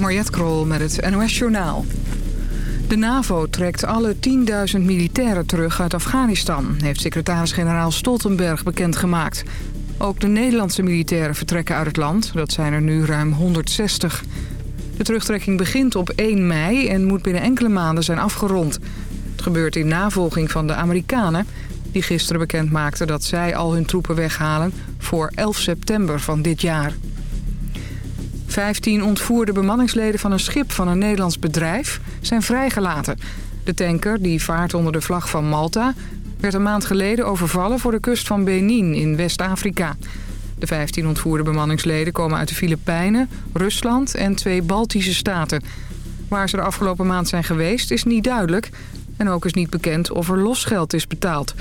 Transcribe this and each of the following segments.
Mariette Krol met het NOS Journaal. De NAVO trekt alle 10.000 militairen terug uit Afghanistan... heeft secretaris-generaal Stoltenberg bekendgemaakt. Ook de Nederlandse militairen vertrekken uit het land. Dat zijn er nu ruim 160. De terugtrekking begint op 1 mei en moet binnen enkele maanden zijn afgerond. Het gebeurt in navolging van de Amerikanen... die gisteren bekend maakten dat zij al hun troepen weghalen... voor 11 september van dit jaar. 15 ontvoerde bemanningsleden van een schip van een Nederlands bedrijf zijn vrijgelaten. De tanker, die vaart onder de vlag van Malta, werd een maand geleden overvallen voor de kust van Benin in West-Afrika. De 15 ontvoerde bemanningsleden komen uit de Filipijnen, Rusland en twee Baltische staten. Waar ze de afgelopen maand zijn geweest is niet duidelijk. En ook is niet bekend of er losgeld is betaald.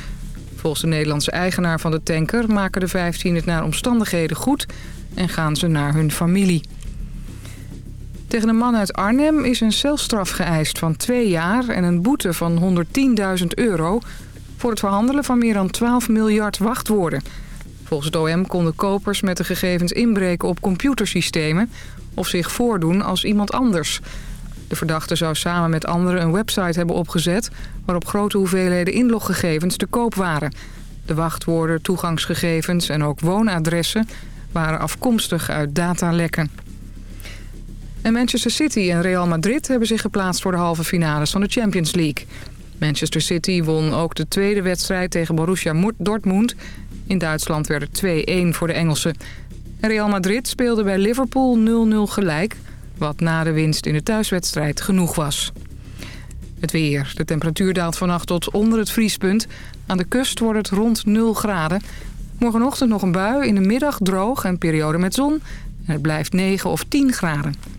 Volgens de Nederlandse eigenaar van de tanker maken de 15 het naar omstandigheden goed... en gaan ze naar hun familie. Tegen een man uit Arnhem is een celstraf geëist van twee jaar... en een boete van 110.000 euro... voor het verhandelen van meer dan 12 miljard wachtwoorden. Volgens het OM konden kopers met de gegevens inbreken op computersystemen... of zich voordoen als iemand anders. De verdachte zou samen met anderen een website hebben opgezet... waarop grote hoeveelheden inloggegevens te koop waren. De wachtwoorden, toegangsgegevens en ook woonadressen... waren afkomstig uit datalekken. En Manchester City en Real Madrid hebben zich geplaatst voor de halve finales van de Champions League. Manchester City won ook de tweede wedstrijd tegen Borussia Dortmund. In Duitsland werd het 2-1 voor de Engelsen. Real Madrid speelde bij Liverpool 0-0 gelijk... wat na de winst in de thuiswedstrijd genoeg was. Het weer. De temperatuur daalt vannacht tot onder het vriespunt. Aan de kust wordt het rond 0 graden. Morgenochtend nog een bui, in de middag droog en periode met zon. En het blijft 9 of 10 graden.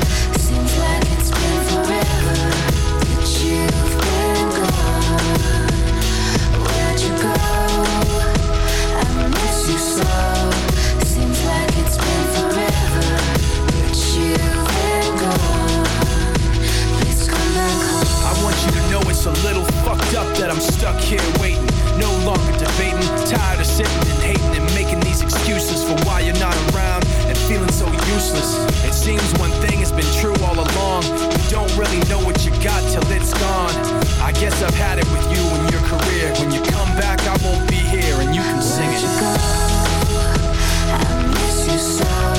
Stuck here waiting, no longer debating. Tired of sitting and hating and making these excuses for why you're not around and feeling so useless. It seems one thing has been true all along. You don't really know what you got till it's gone. I guess I've had it with you and your career. When you come back, I won't be here and you can Where'd sing it. You go? I miss you so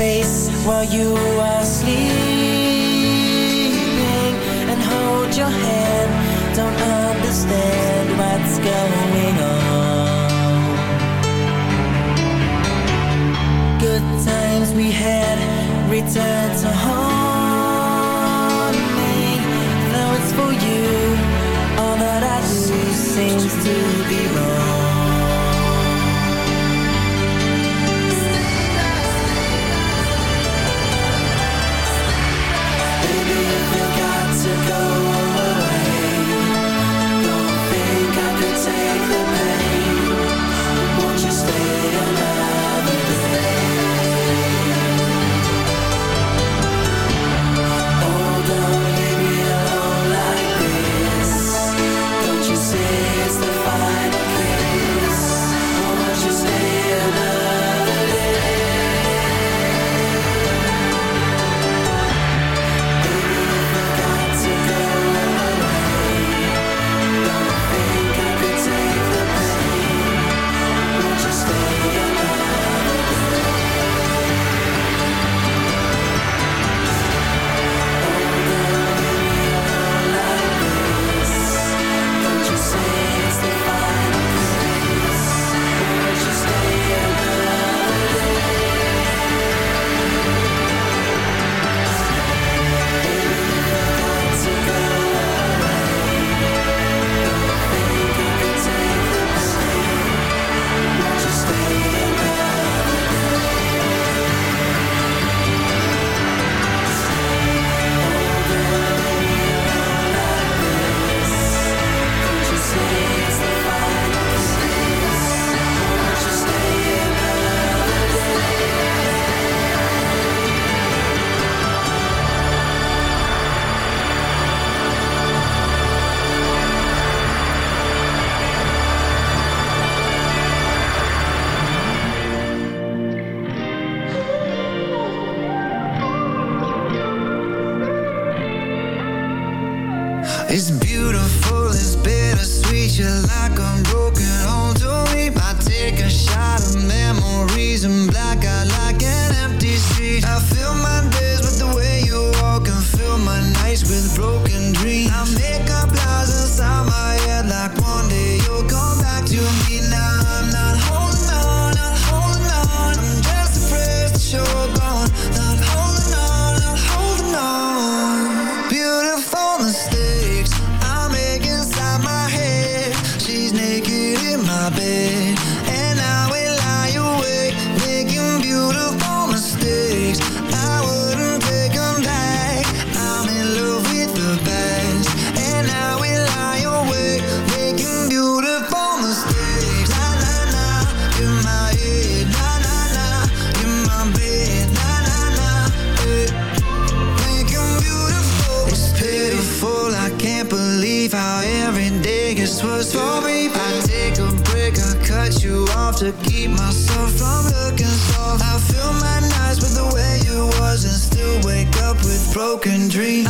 space while you are dream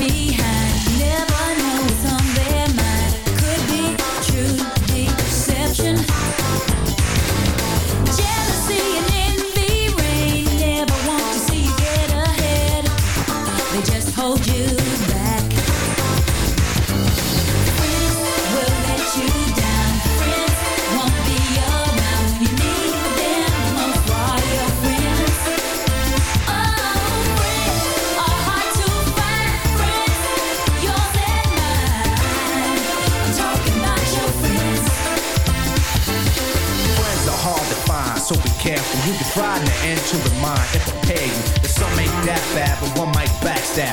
be happy.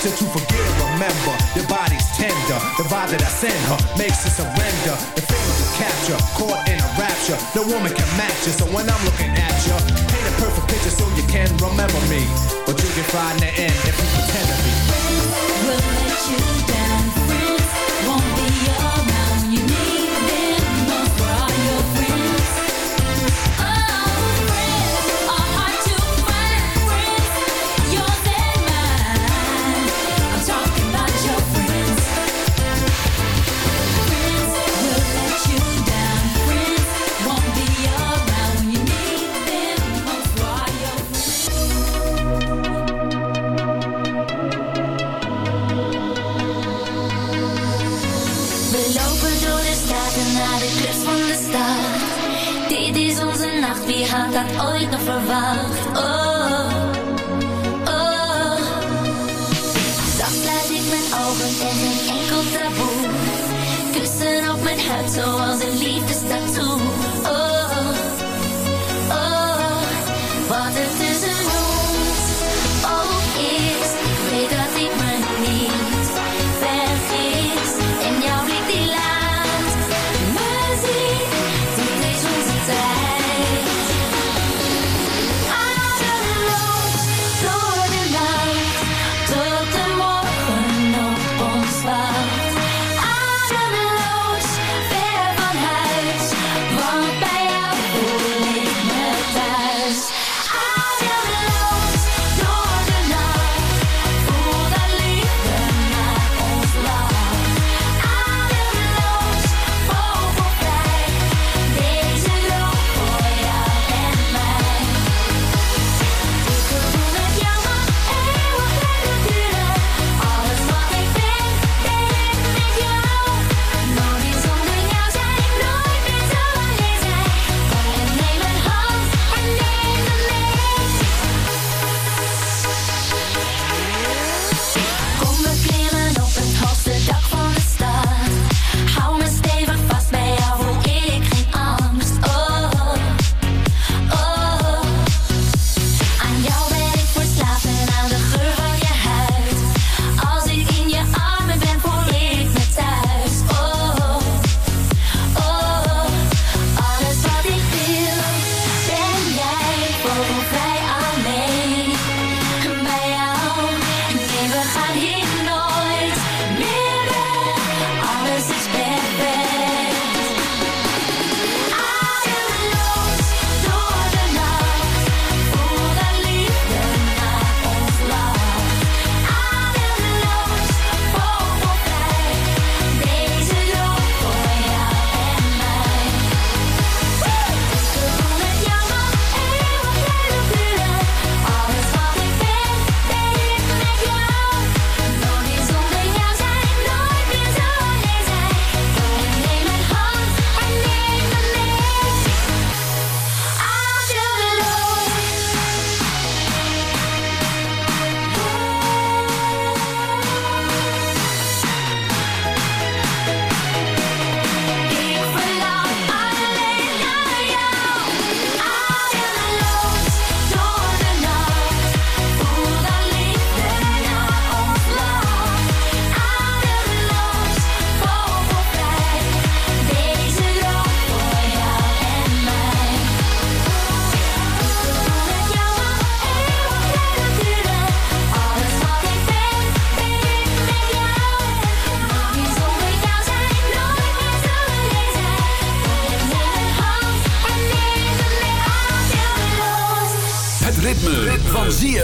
tempted to forgive. Remember, your body's tender. The vibe that I send her makes her surrender. The feelings to capture, caught in a rapture. No woman can match you, so when I'm looking at you, paint a perfect picture so you can remember me. But you can find the end.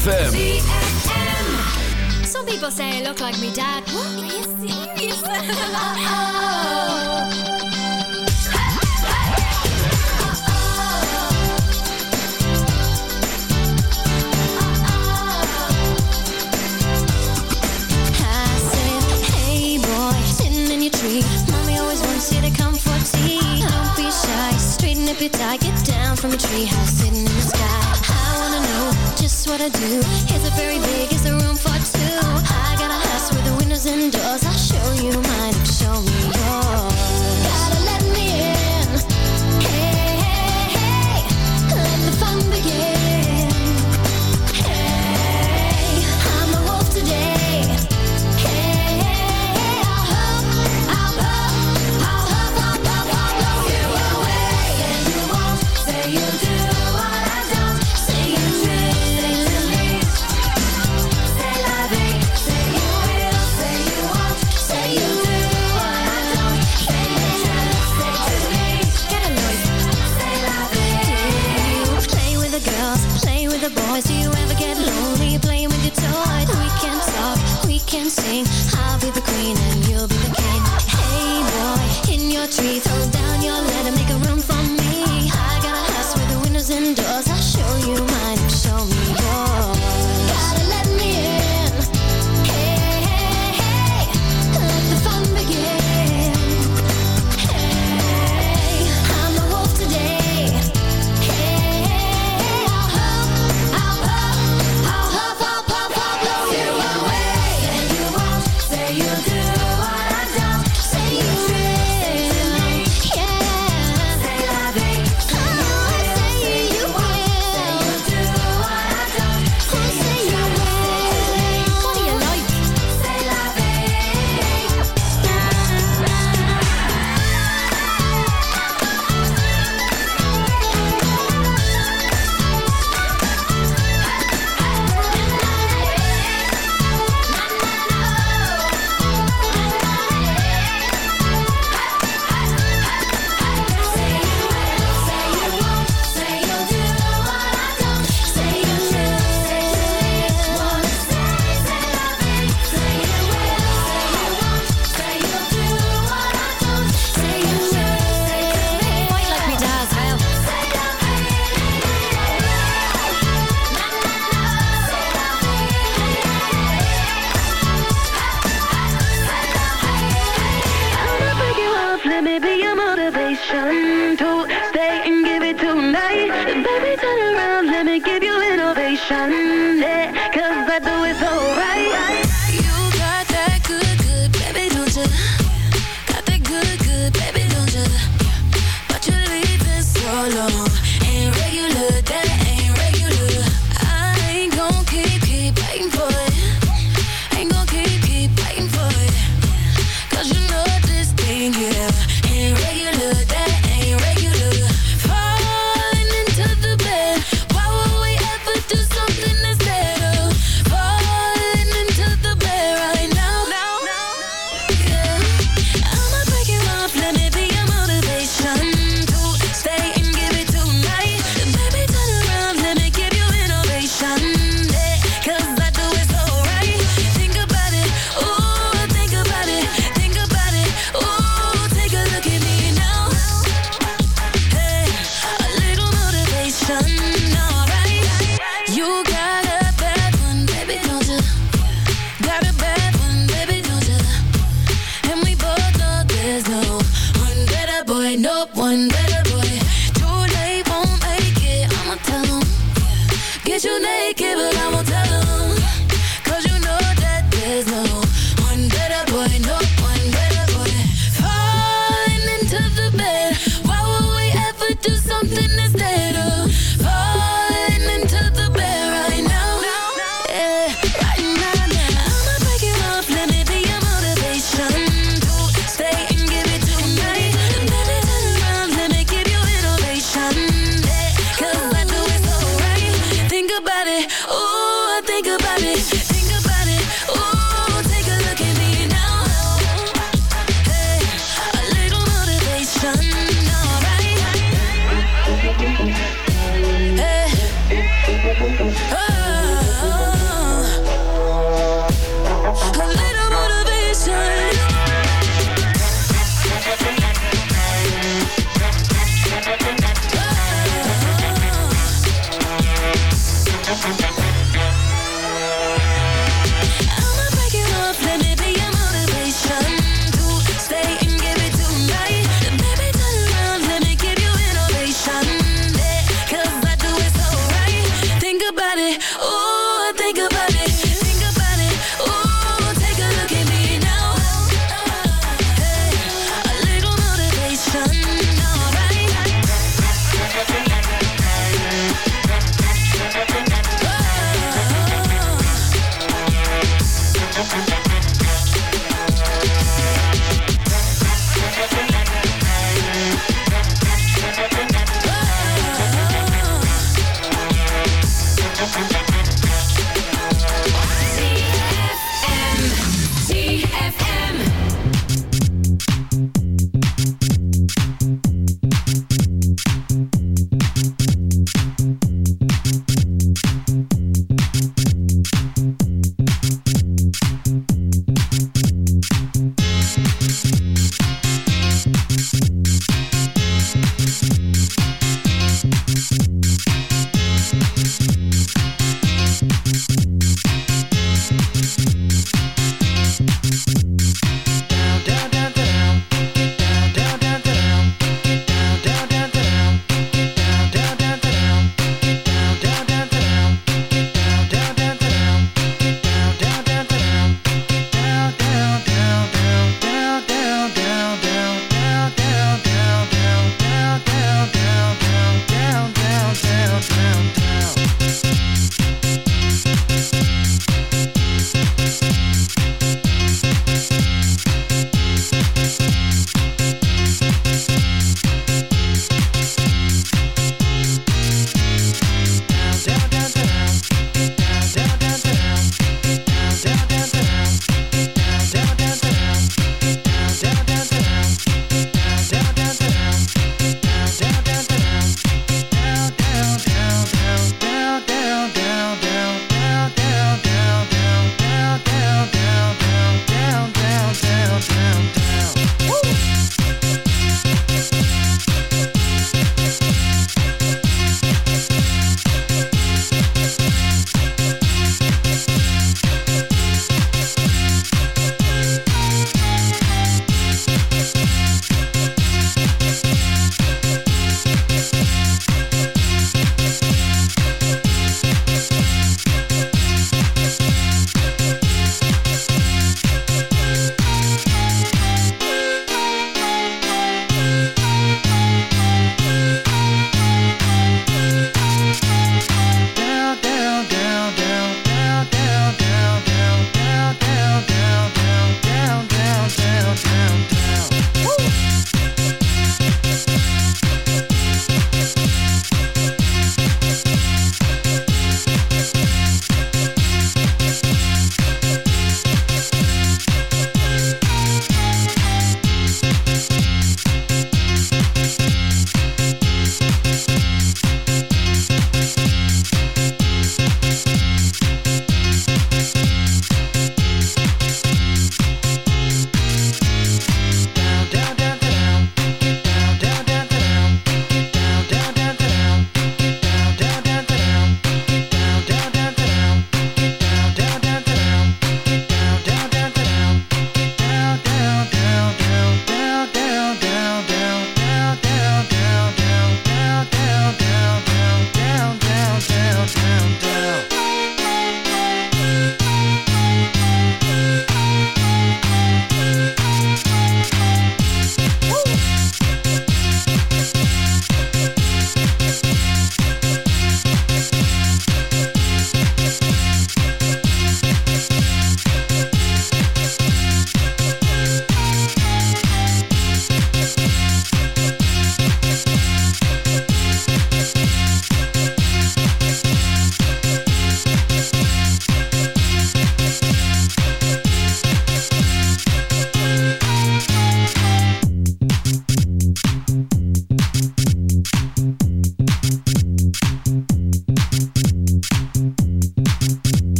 ZFM.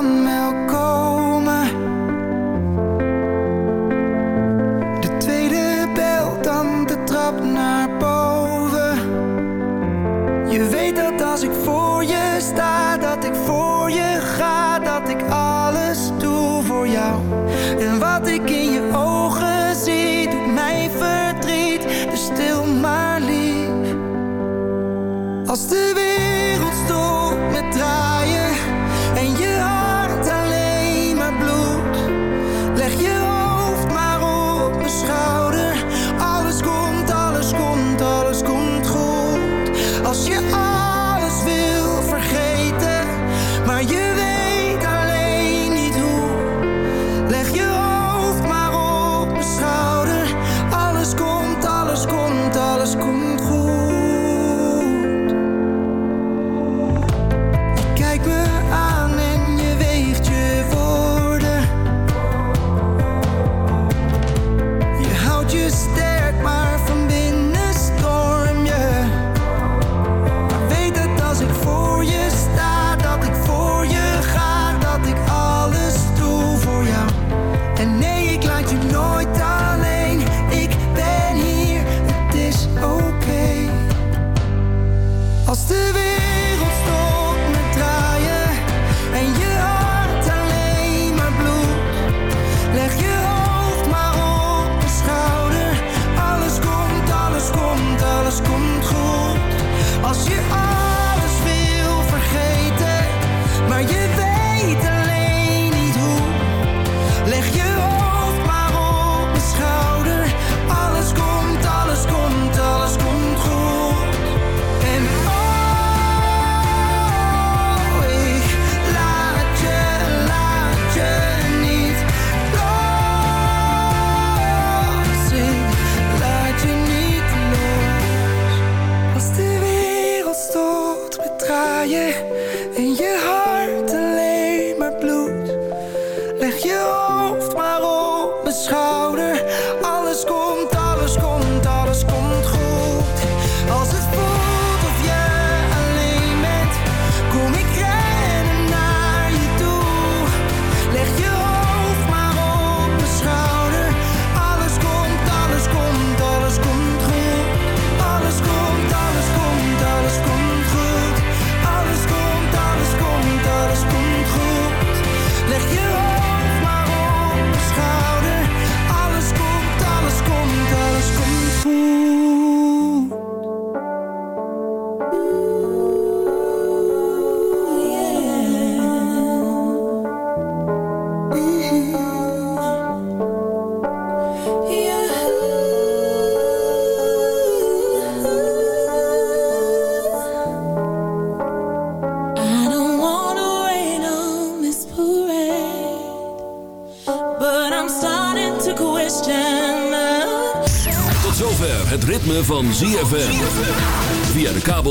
on